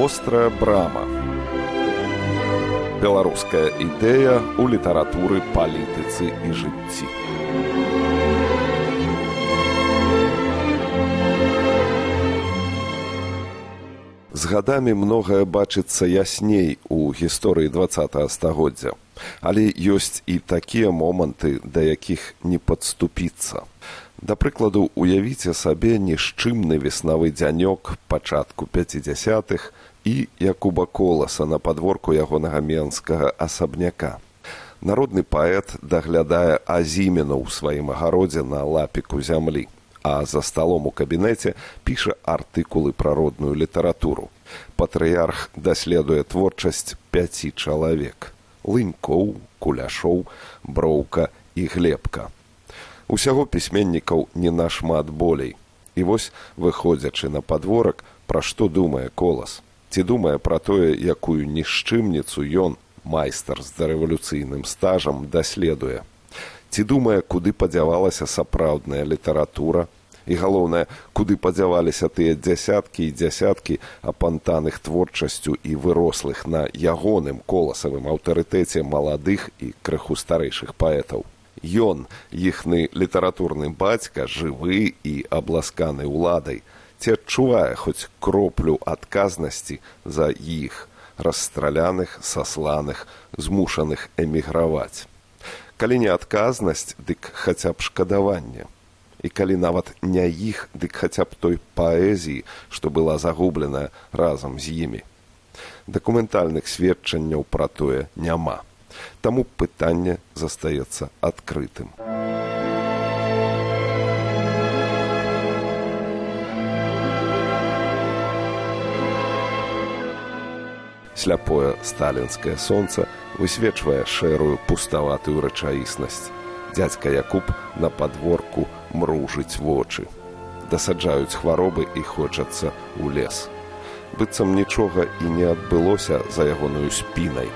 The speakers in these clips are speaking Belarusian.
вострая брама. Беларуская ідэя ў літаратуры палітыцы і жыцці. З гадамі многае бачыцца ясней у гісторыі два стагоддзя. Але ёсць і такія моманты да якіх не падступіцца. Да прыкладу, уявіце сабе нішчымны веснавы дзянёк пачатку 50-х і Якуба коласа на падворку ягонага менскага асабняка. Народны паэт даглядае азімену ў сваім агародзе на лапіку зямлі, а за сталом у кабінеце піша артыкулы пра родную літаратуру. Патрыярх даследуе творчасць пяці чалавек: лынькоў, куляшоў, броўка і глебка усяго пісьменнікаў не нашмат болей і вось выходзячы на падворак пра што думае колас ці думае пра тое якую нішчымніцу ён майстар з дарэвалюцыйным стажам даследуе? Ці думае куды падзявалася сапраўдная літаратура? І галоўнае куды падзяваліся тыя дзясяткі і дзясяткі апантаных творчасцю і вырослых на ягоным коласавым аўтарытэце маладых і крыху старэйшых паэтаў? Ён, іхны літаратурны бацька, жывы і абласканы ўладай, ці адчувае хоць кроплю адказнасці за іх, расстраляных, сасланых, змушаных эміграваць. Калі не адказнасць, дык хаця б шкадаванне. І калі нават не іх, дык хаця б той паэзіі, што была загубленая разам з імі. Дакументальных сведчанняў пра тое няма. Таму пытанне застаецца адкрытым. Сляпое сталінскае сонца высвечвае шэрую пуставатую рэчаіснасць. Дядзька Якуб на падворку мружыць вочы. Дасаджаюць хваробы і хочацца ў лес. Быццам нічога і не адбылося за ягоную спінай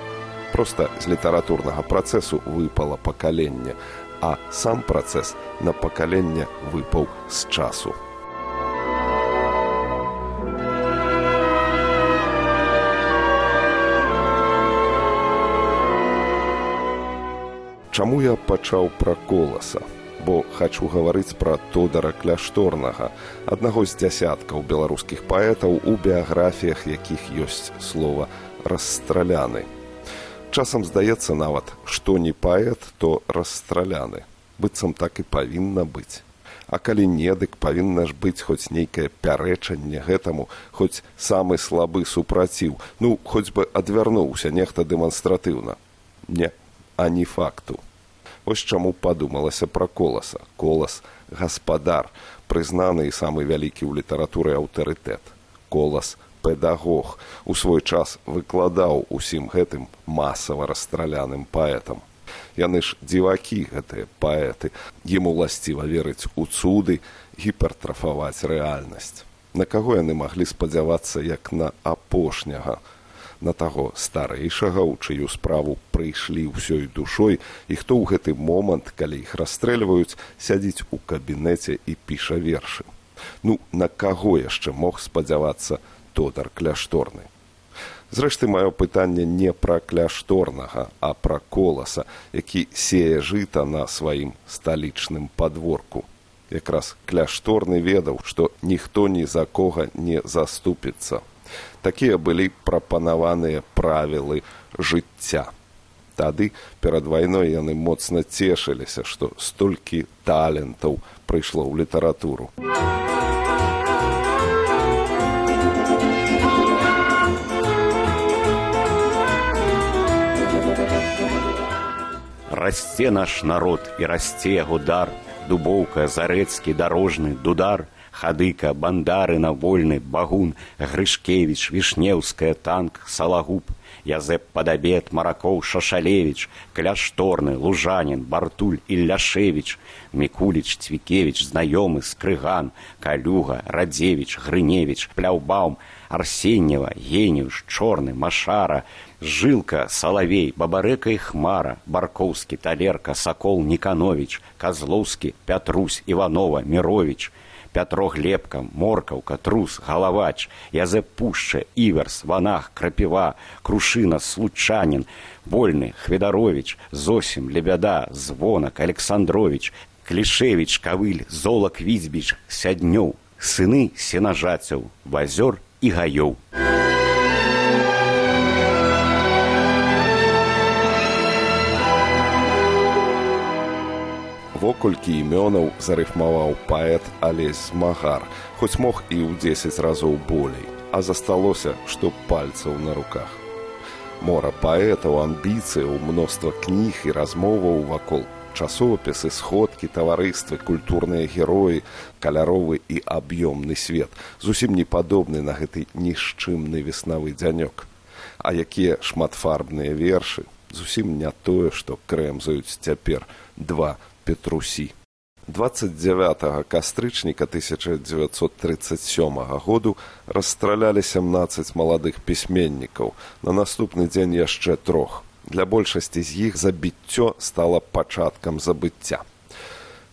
проста з літаратурнага працэсу выпала пакаленне, а сам працэс на пакаленне выпаў з часу. Чаму я пачаў пра коласа? Бо хачу гаварыць пра тодара кляшторнага, аднаго з дзясяткаў беларускіх паэтаў у біяграфіях, якіх ёсць слова расстраляны часам здаецца нават што не паэт то расстраляны. Быццам так і павінна быць. А калі не дык павінна ж быць хоць нейкае пярэчанне гэтаму хоць самы слабы супраціў. Ну хоць бы адвярнуўся нехта дэманстратыўна. Не ані факту. Ось чаму падумалася пра коласа. Колас гаспадар прызнаны і самы вялікі ў літаратуры аўтарытэт. Колас педагог. У свой час выкладаў усім гэтым масава расстраляным паэтам. Яны ж дзівакі гэтыя паэты, ім уласціва верыць у цуды, гіпертрафаваць рэальнасць. На каго яны маглі спадзявацца як на апошняга, на таго старэйшага, у чыю справу прыйшлі ўсёй душой і хто ў гэты момант, калі іх расстрэльваюць, сядзіць у кабінеце і піша вершы. Ну на каго яшчэ мог спадзявацца тодар кляшторны. Зрэшты маё пытанне не пра кляшторнага, а пра коласа, які сее жыта на сваім сталічным падворку. Якраз кляшторны ведаў, што ніхто ні за кога не заступіцца. Такія былі прапанаваныя правілы жыцця. Тады перад вайной яны моцна цешыліся, што столькі талентаў прыйшло ў літаратуру. расце наш народ і расце яго дар дубоўка зарэцкі дарожны дудар хадыка бандары на вольны багун грышкевич вішнеўская танк салагуб язэп падабет маракоў шашалевич кляшторны лужанин бартуль ілляшевич мікуліч цвікевич знаёмы скрыган калюга радзевич грыневич пляўбаум арсеньева генюш чорны машара жылка салавей бабарэка і хмара баркоўскі талерка сакол никанович казлоўскі пятрусь иванова мирович Пятро Глебка, Моркаўка, Трус, Галавач, Язэп Пушча, Іверс, Ванах, Крапіва, Крушына, Случанін, Вольны, Хведарович, Зосім, Лебяда, Звонак, Александрович, Клішевіч, Кавыль, Золак Візьбіч, Сяднёў, сыны сенажацяў, Вазёр і гаёў. Воколькі імёнаў зарыфмаваў паэт Алесь Магар, хоць мог і ў 10 разоў болей, а засталося, што пальцаў на руках. Мора паэтаў, амбіцыяў, мноства кніг і размоваў вакол часопісы, сходкі, таварыствы, культурныя героі, каляровы і аб'ёмны свет, зусім не падобны на гэты нішчымны веснавы дзянёк. А якія шматфарбныя вершы, зусім не тое, што крэмзаюць цяпер два Петрусі. 29 кастрычніка 1937 году расстралялі 17 маладых пісьменнікаў, на наступны дзень яшчэ трох. Для большасці з іх забіццё стала пачаткам забыцця.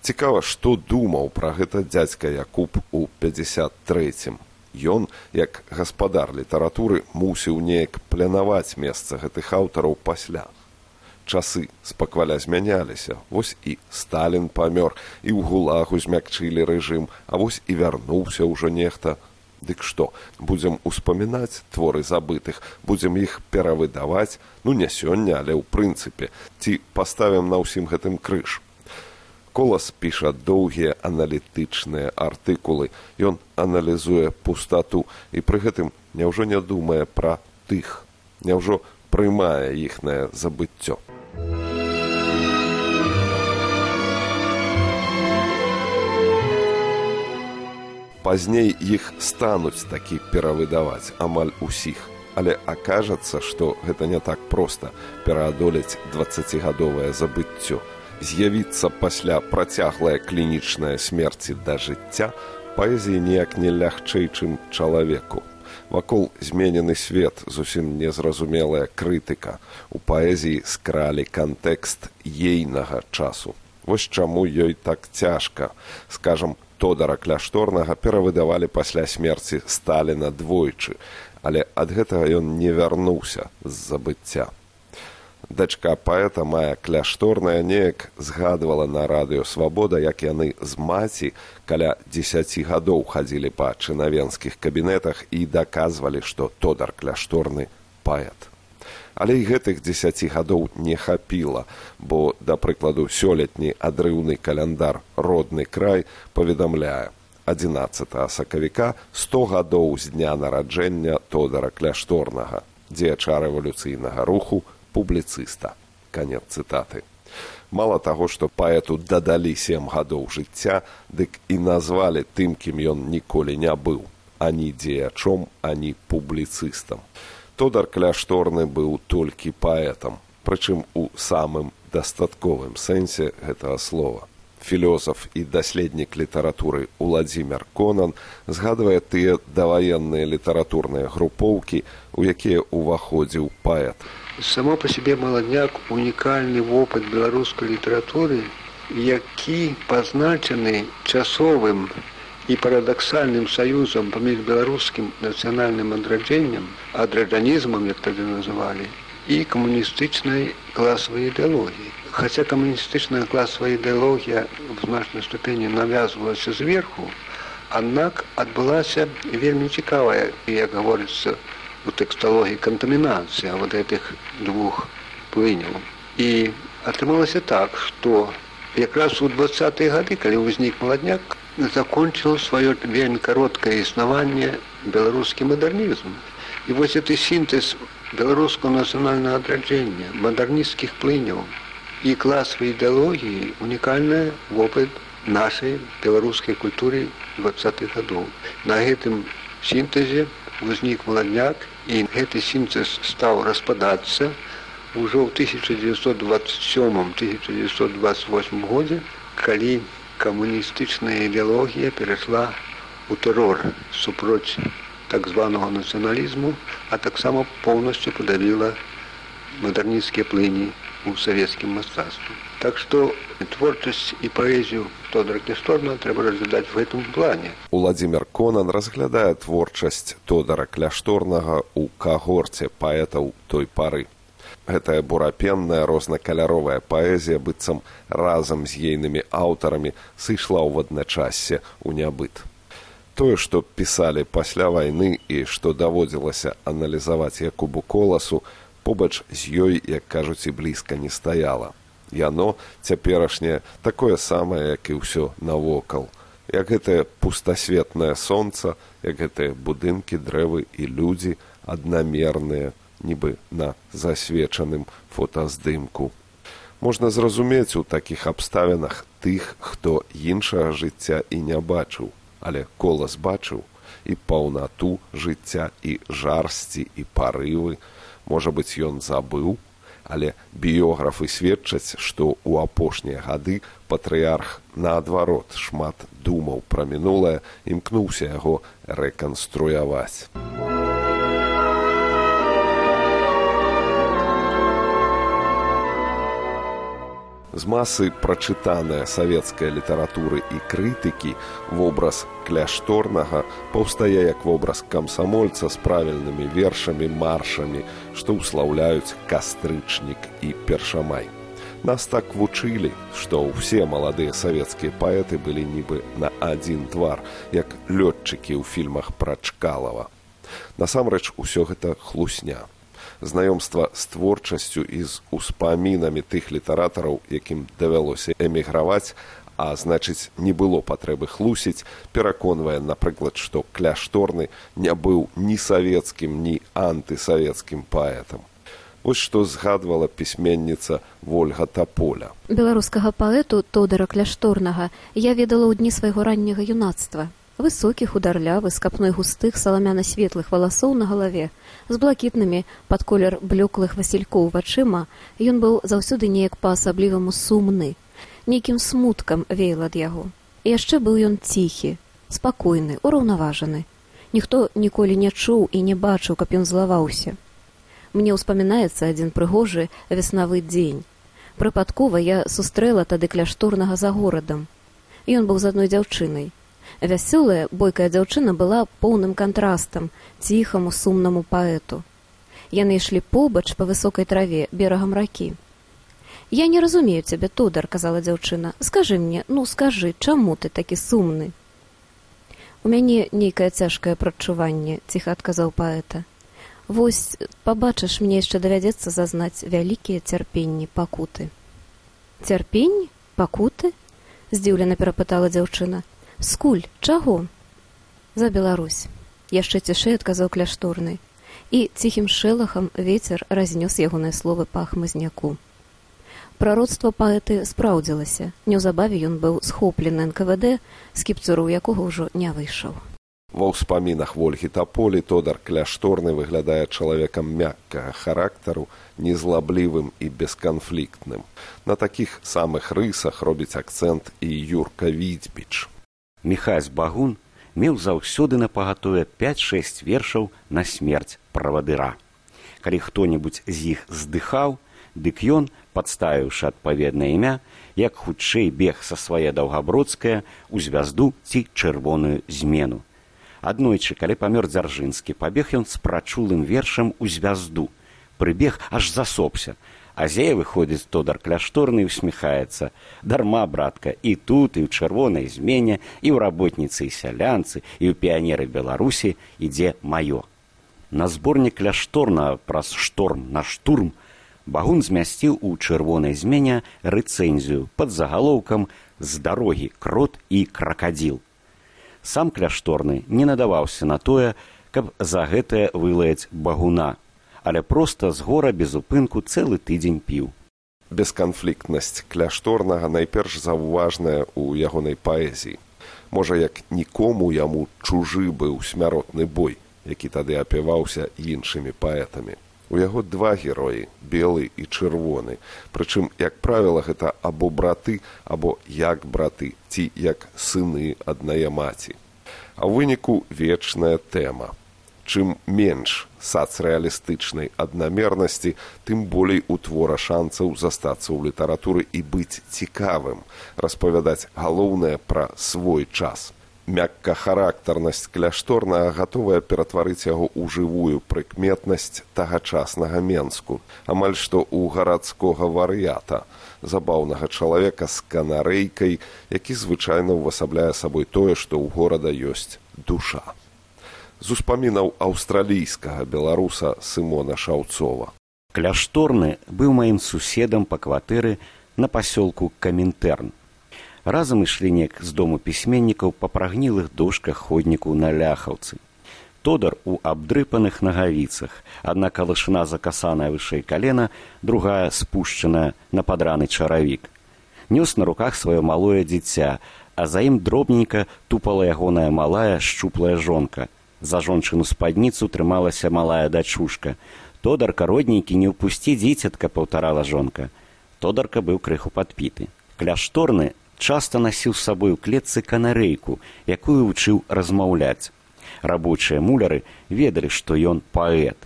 Цікава, што думаў пра гэта дзядзька Якуб у 53. Ён, як гаспадар літаратуры, мусіў неяк планаваць месца гэтых аўтараў пасля часы спакваля змяняліся вось і сталін памёр і ў гулагу змякчылі рэжым а вось і вярнуўся ўжо нехта. Дык што будзем успамінаць творы забытых будзем іх перавыдаваць? Ну не сёння але ў прынцыпе. Ці паставім на ўсім гэтым крыж? Колас піша доўгія аналітычныя артыкулы. Ён аналізуе пустату і пры гэтым няўжо не думае пра тых няўжо прымае іхнае забыццё пазней іх стануць такі перавыдаваць амаль усіх. Але акажацца што гэта не так проста пераадолець двадцацігадовае забыццё з'явіцца пасля працяглая клінічная смерці да жыцця паэзіі ніяк не лягчэй чым чалавеку вакол зменены свет зусім незразумелая крытыка. У паэзіі скралі кантэкст ейнага часу. Вось чаму ёй так цяжка. Скажам тодара кляшторнага перавыдавалі пасля смерці сталіна двойчы. Але ад гэтага ён не вярнуўся з забыцця дачка паэта мая кляшторная неяк згадвала на радыё свабода як яны з маці каля дзесяці гадоў хадзілі па чынавенскіх кабінетах і даказвалі што тодар кляшторны паэт. Але і гэтых дзесяці гадоў не хапіла бо да прыкладу сёлетні адрыўны каляндар родны край паведамляе 11 сакавіка 100 гадоў з дня нараджэння тодара кляшторнага дзеяча рэвалюцыйнага руху публіцыста. Канец цытаты. Мала таго што паэту дадалі сем гадоў жыцця дык і назвалі тым кім ён ніколі не быў. Ані дзеячом ані публіцыстам. Тодар кляшторны быў толькі паэтам. Прычым у самым дастатковым сэнсе гэтага слова філёзаф і даследнік літаратуры уладзімир конан згадвае тыя даваенныя літаратурныя групоўкі у якія ўваходзіў паэт. Само па сябе маладняк унікальны вопыт беларускай літаратуры які пазначаны часовым і парадаксальным саюзам паміж беларускім нацыянальным адраджэннем адраджанізмам як тады называлі і камуністычнай класавай ідэалогіі хаця камуністычная класавая ідэалогія в значнай ступені навязвалася зверху аднак адбылася вельмі цікавая як гаворыцца у тэксталогіі кантамінацыя вот гэтых двух плыняў і атрымалася так што якраз у двадцатыя гады калі ўзнік маладняк закончил свое вельмі короткое існаванне беларускі мадэрнізм і вось это сінтэз беларускага нацыянальнага адраджэння мадэрнісцкіх плыняў і класавай ідэалогіі унікальная вопыт нашай беларускай культуры двадцатых гадоў на гэтым сінтэзе узнік маладняк і гэты сінтэз стаў распадацца ўжо ў 1927 1928 годзе калі камуністычная ідэалогія перайшла ў тэрор супроць так званага нацыяналізму, а таксама поўнасцю падавіла мадэрніцкія плыні у савецкім мастацтве. Так што творчасць і паэзію Тодора Кляшторна трэба разглядаць в гэтым плане. Уладзімир Конан разглядае творчасць Тодара Кляшторнага ў кагорце паэтаў той пары. Гэтая бурапенная рознакаляровая паэзія быццам разам з ейнымі аўтарамі сышла ў адначасе ў нябыт. Тое, што пісалі пасля вайны і што даводзілася аналізаваць Якубу коласу, побач з ёй, як кажуць, і блізка не стаяла. Яно цяперашняе такое самае як і ўсё навокал. Як гэтае пустасветнае сонца як гэтыя будынкі дрэвы і людзі аднамерныя нібы на засвечаным фотаздымку. Можна зразумець у такіх абставінах тых хто іншага жыцця і не бачыў але колас бачыў і паўнату жыцця і жарсці і парывы. Можа быць ён забыў але біёграфы сведчаць што ў апошнія гады патрыарх наадварот шмат думаў пра мінулае імкнуўся яго рэканструяваць з масы прачытаная савецкая літаратуры і крытыкі вобраз кляшторнага паўстае як вобраз камсамольца з правільнымі вершамі маршамі што ўслаўляюць кастрычнік і першамай. Нас так вучылі што ўсе маладыя савецкія паэты былі нібы на адзін твар як лётчыкі ў фільмах пра чкалава. Насамрэч усё гэта хлусня знаёмства з творчасцю і з успамінамі тых літаратараў, якім давялося эміграваць, а значыць, не было патрэбы хлусіць, пераконвае, напрыклад, што кляшторны не быў ні савецкім, ні антысавецкім паэтам. Вось што згадвала пісьменніца Вольга Таполя. Беларускага паэту Тодара кляшторнага я ведала ў дні свайго ранняга юнацтва высокі хударлявы з капной густых саламяна-светлых валасоў на галаве з блакітнымі пад колер блёклых васількоў вачыма ён быў заўсёды неяк па-асабліваму сумны нейкім смуткам веял ад яго. І яшчэ быў ён ціхі спакойны ураўнаважаны. Ніхто ніколі не чуў і не бачыў каб ён злаваўся. Мне ўспамінаецца адзін прыгожы веснавы дзень. Прыпадкова я сустрэла тады кляшторнага за горадам. Ён быў з адной дзяўчынай Вясёлая бойкая дзяўчына была поўным кантрастам ціхаму сумнаму паэту. Яны ішлі побач па высокай траве берагам ракі. Я не разумею цябе тодар казала дзяўчына. Скажы мне ну скажы чаму ты такі сумны? У мяне нейкае цяжкае прадчуванне ціха адказаў паэта. Вось пабачыш мне яшчэ давядзецца зазнаць вялікія цярпенні пакуты цярпенні? Пакуты здзіўлена перапытала дзяўчына скуль чаго? За беларусь яшчэ цішэй адказаў кляшторны. І ціхім шэлахам вецер разнёс ягоныя словы па хмызняку. Прародства паэты спраўдзілася. Неўзабаве ён быў схоплены нквд скіпцуру якога ўжо не выйшаў. Ва ўспамінах вольгі таполі тодар кляшторны выглядае чалавекам мяккага характару незлаблівым і бесканфліктным. На такіх самых рысах робіць акцэнт і юрка відзьбіч Міхась багун меў заўсёды напагатове 5-6 вершаў на смерць правадыра. Калі хто-небудзь з іх здыхаў, дык ён, падставіўшы адпаведнае імя, як хутчэй бег са свае даўгабродская у звязду ці чырвоную змену. Аднойчы, калі памёр дзяржынскі, пабег ён з прачулым вершам у звязду, прыбег аж засопся, Азея выходзіць тодар кляшторны усміхаецца дарма братка і тут і ў чырвонай змене і ў работніцы і сялянцы і ў піянеры беларусі ідзе маё на зборнік кляшторна праз шторм на штурм. Багун змясціў у чырвонай змене рэцэнзію под загалоўкам з дарогі крот і кракадзіл сам кляшторны не надаваўся на тое каб за гэтае вылаяць багуна але проста з гора без упынку цэлы тыдзень піў. Бесканфліктнасць кляшторнага найперш заўважная ў ягонай паэзіі. Можа, як нікому яму чужы быў смяротны бой, які тады апяваўся іншымі паэтамі. У яго два героі белы і чырвоны, прычым як правіла гэта або браты або як браты ці як сыны аднае маці. А ў выніку вечная тэма чым менш сацрэалістычнай аднамернасці тым болей у твора шанцаў застацца ў літаратуры і быць цікавым. Распавядаць галоўнае пра свой час. Мяккахарактарнасць кляшторная гатовая ператварыць яго ў жывую прыкметнасць тагачаснага менску. Амаль што ў гарадскога варыята забаўнага чалавека з канарэйкай, які звычайна ўвасабляе сабой тое, што ў горада ёсць душа. З успамінаў аўстралійскага беларуса Сымона Шаўцова. Кляшторны быў маім суседам па кватэры на пасёлку Камінтэрн. Разам ішлі неяк з дому пісьменнікаў па прагнілых дошках ходніку на ляхаўцы тодар у абдрыпаных нагавіцах адна калышына закасаная вышэй калена другая спушчаная на падраны чаравік нёс на руках сваё малое дзіця а за ім дробненька тупала ягоная малая шчуплая жонка за жончыну спадніцу трымалася малая дачушка. Тодарка родненькі не ўпусці дзіцятка паўтарала жонка. Тодарка быў крыху падпіты. Кляшторны часта насіў з сабой у клетцы канарэйку якую вучыў размаўляць. Рабочыя муляры ведалі што ён паэт.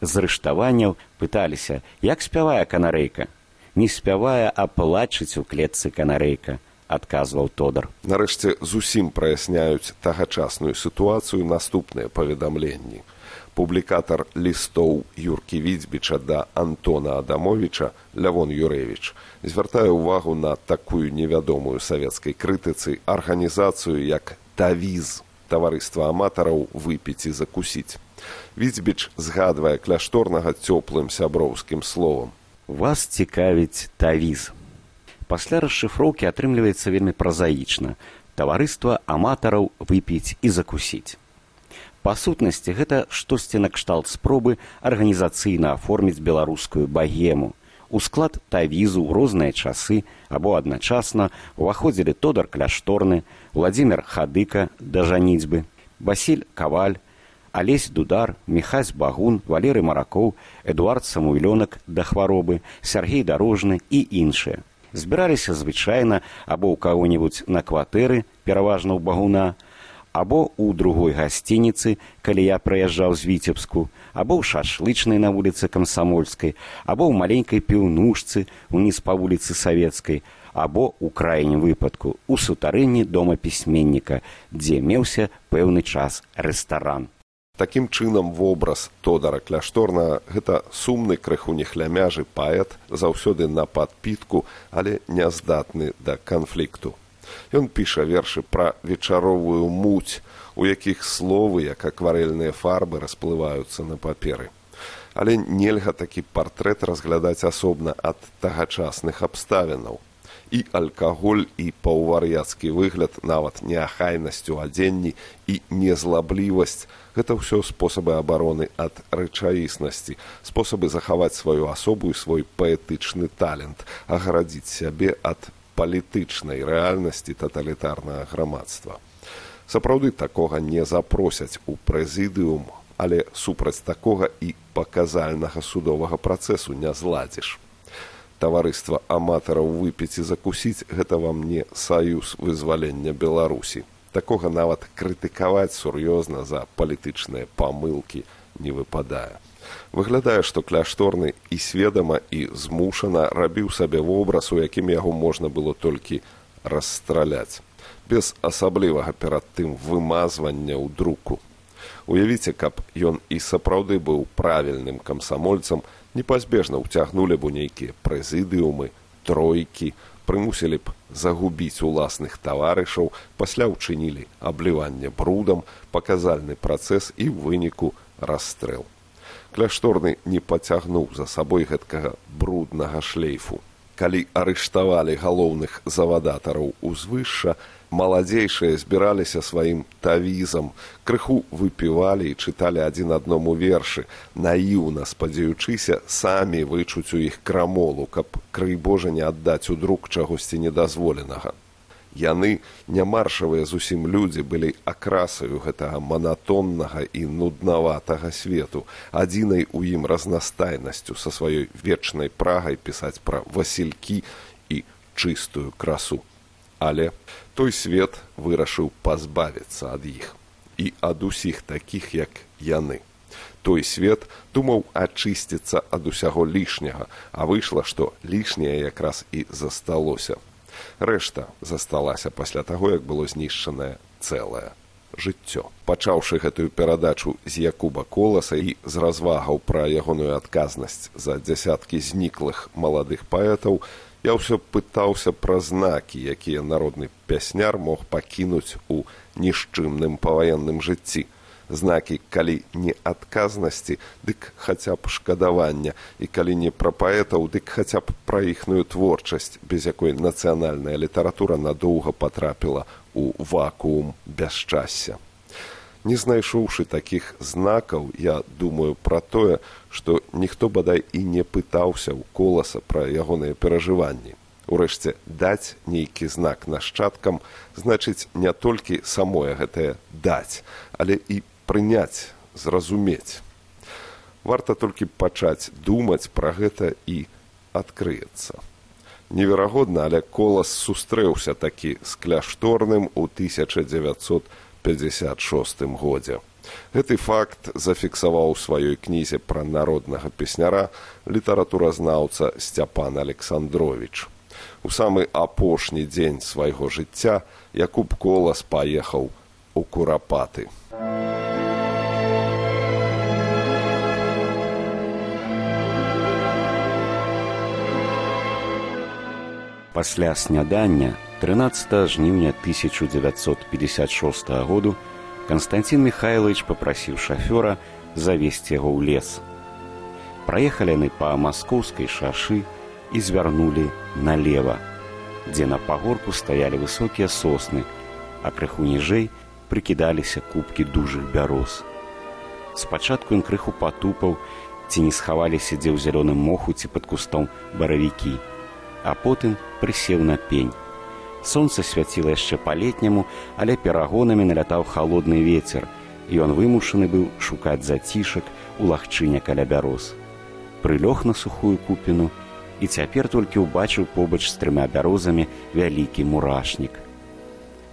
З рыштаванняў пыталіся як спявае канарэйка. Не спявае а плачыць у клетцы канарэйка адказваў тодар нарэшце зусім праясняюць тагачасную сітуацыю наступныя паведамленні публікатар лістоў юркі відзьбіча да антона адамовича лявон юрэвіч звяртае ўвагу на такую невядомую савецкай крытыцы арганізацыю як тавіз таварыства аматараў выпіць і закусіць. Віцьбіч згадвае кляшторнага цёплым сяброўскім словам. Вас цікавіць тавіз. Пасля расшыфроўкі атрымліваецца вельмі празаічна. таварыства аматараў выпіць і закусіць. Па сутнасці гэта штосьці накшталт спробы арганізацыйна аформіць беларускую багему. У склад тавізу ў розныя часы або адначасна уваходзілі тодар кляшторны, владимир хадыка да жаніцьбы, Васіль каваль, алесь дудар, мехась багун, валеры маракоў, эдуард самуйлёнак да хваробы, сергей дарожны і іншыя. Збіраліся звычайна або ў каго-небудзь на кватэры, пераважна ў багуна, або ў другой гасцініцы, калі я прыязджаў з віцебску, або ў шашлычнай на вуліцы камсамольскай, або ў маленькай піўнушцы уніз па вуліцы савецкай, або ў крайнім выпадку у сутарэнні дома пісьменніка, дзе меўся пэўны час рэстаран. Такім чынам вобраз тодара кляшторна гэта сумны крыху нехлямяжы паэт заўсёды на падпітку, але няздатны да канфлікту. Ён піша вершы пра вечаровую муць, у якіх словы, як акварэльныя фарбы расплываюцца на паперы. Але нельга такі партрэт разглядаць асобна ад тагачасных абставінаў. І алкаголь і паўвар'яцкі выгляд нават неахайнасць у адзенні і незлаблівасць гэта ўсё спосабы абароны ад рэчаіснасці, спосабы захаваць сваю асобу і свой паэтычны талент, агарадзіць сябе ад палітычнай рэальнасці таталітарнага грамадства. Сапраўды такога не запросяць у прэзідыум, але супраць такога і паказальнага судовага працэсу не зладзіш. Таварыства аматараў выпіць і закусіць гэта вам не саюз вызвалення Беларусі. Такога нават крытыкаваць сур'ёзна за палітычныя памылкі не выпадае. Выглядае, што кляшторны і сведама і змушана рабіў сабе вобраз, у якім яго можна было толькі расстраляць, без асаблівага перад тым вымазвання ў друку. Уявіце, каб ён і сапраўды быў правільным камсамольцам, непазбежна ўцягнулі б у нейкія прэзідыумы, тройкі, прымусілі б загубіць уласных таварышаў, пасля ўчынілі абліванне брудам, паказальны працэс і ў выніку расстрэл кляшторны не пацягнуў за сабой гэткага бруднага шлейфу. Калі арыштавалі галоўных завадатараў узвышша, маладзейшыя збіраліся сваім тавізам, крыху выпівалі і чыталі адзін адному вершы, наіўна спадзяючыся самі вычуць у іх крамолу, каб крый Божа не аддаць у друк чагосьці недазволенага яны нямаршавыя зусім людзі былі акрасаю гэтага манатоннага і нуднаватага свету адзінай у ім разнастайнасцю са сваёй вечнай прагай пісаць пра васількі і чыстую красу але той свет вырашыў пазбавіцца ад іх і ад усіх такіх як яны Той свет думаў ачысціцца ад усяго лішняга, а выйшла, што лішняе якраз і засталося. Рэшта засталася пасля таго, як было знішчанае цэлае жыццё. Пачаўшы гэтую перадачу з Якуба коласа і з развагаў пра ягоную адказнасць за дзясяткі зніклых маладых паэтаў, я ўсё пытаўся пра знакі, якія народны пясняр мог пакінуць у нішчымным паваенным жыцці знакі калі не адказнасці дык хаця б шкадавання. І калі не пра паэтаў дык хаця б пра іхную творчасць без якой нацыянальная літаратура надоўга потрапіла у вакуум бясчасся не знайшоўшы такіх знакаў я думаю пра тое што ніхто бадай і не пытаўся ў коласа пра ягоныя перажыванні. Урэшце даць нейкі знак нашчадкам значыць не толькі самое гэтае даць, але і прыняць зразумець. Варта толькі пачаць думаць пра гэта і адкрыецца. Неверагодна але колас сустрэўся такі з кляшторным у 1956 годзе. Гэты факт зафіксаваў у сваёй кнізе пра народнага песняра літаратуразнаўца сцяпан александрович у самы апошні дзень свайго жыцця якуб колас паехаў у курапаты Пасля снядання 13 жніўня 1956 году Канстанцін Михайлович попрасіў шафёра завесці яго ў лес. Праехалі яны па маскоўскай шашы і звярнулі налево, дзе на пагорку стаялі высокія сосны, а крыху ніжэй прыкідаліся кубкі дужых бяроз. Спачатку ён крыху патупаў, ці не схаваліся дзе ў зялёным моху ці пад кустом баравікі а потым прысеў на пень. Сонца свяціла яшчэ па-летняму, але перагонамі налятаў халодны вецер, і ён вымушаны быў шукаць зацішак у лагчыне каля бяроз. Прылёг на сухую купіну і цяпер толькі ўбачыў побач з трыма бярозамі вялікі мурашнік.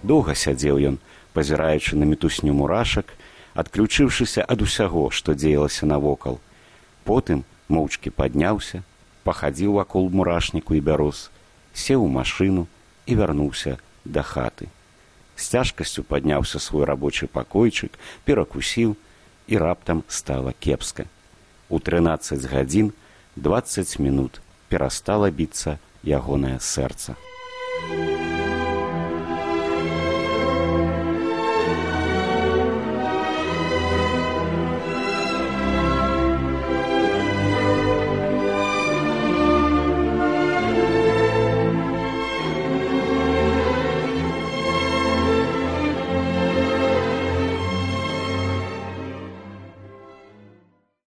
Доўга сядзеў ён, пазіраючы на мітусню мурашак, адключыўшыся ад усяго, што дзеялася навокал. Потым моўчкі падняўся, пахадзіў вакол мурашніку і бяроз, сеў у машыну і вярнуўся да хаты. З цяжкасцю падняўся свой рабочы пакойчык, перакусіў і раптам стала кепска. У 13 гадзін 20 мінут перастала біцца ягонае сэрца.